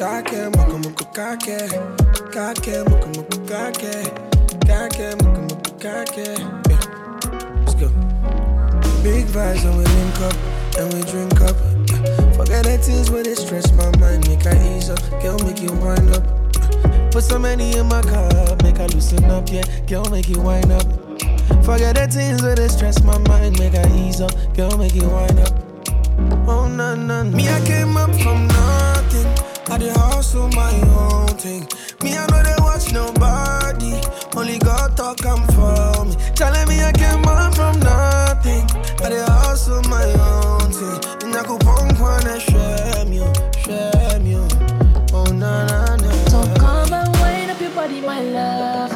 Kake, muku muku kake. Kake, muku muku kake. Kake, muku muku kake. Yeah. Let's go. Big vibes and we link up and we drink up. Yeah. Forget the things where they stress my mind, make I ease up. Girl, make you wind up. Put some money in my cup, make I loosen up, yeah. Girl, make you wind up. Forget the things where they stress my mind, make I ease up. Girl, make you wind up. Oh, no, no, no. Thing. Me, I know they watch nobody. Only God talk come for me. Telling me I came up from nothing. But i did hustle my own thing. And I could punk one and shame you, shame you. Oh, na, na, na. So come and wind up your body, my love.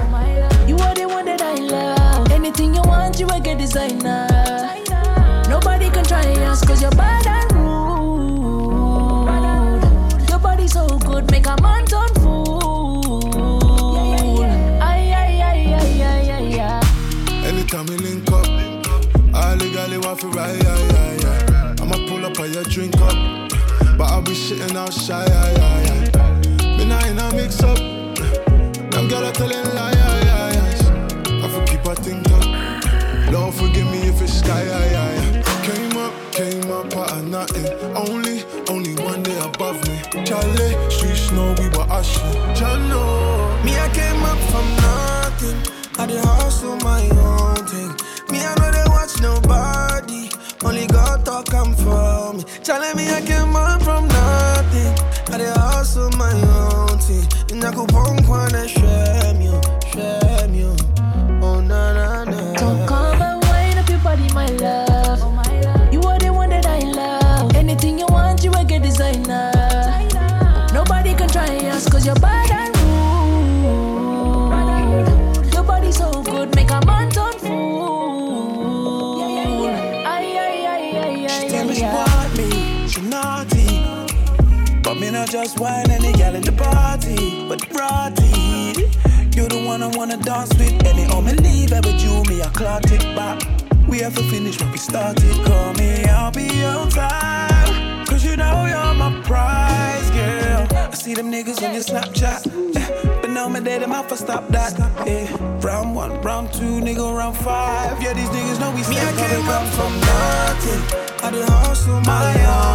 You are the one that I love. Anything you want, you will get designer. Anytime we link up, I legally want to ride, yeah, yeah, yeah. I'ma pull up on your drink up, but I'll be shitting out shy, yeah, yeah, yeah. Me not in a mix up, them girl are telling lie, yeah, yeah, yeah. I for keep her think up, Lord forgive me if it's sky, yeah, yeah, yeah. Came up, came up out of nothing, only, only one day above me. Charlie, streets know we were ushering, know. Me, I came up from nothing. I did hustle my Only come me. Telling me I came up from nothing. I did hustle my own thing. And I could punk one and shame She want me, she naughty. But me not just wine any gal in the party, but party. You the one I wanna dance with. Anyhow me leave, I with you, me I clock it back. We have to finish what we started. Call me, I'll Snapchat. eh, But now my daddy mouth for stop that. Eh. Round one, round two, nigga, round five. Yeah, these niggas know we Me, I came up from nothing. I did hustle my own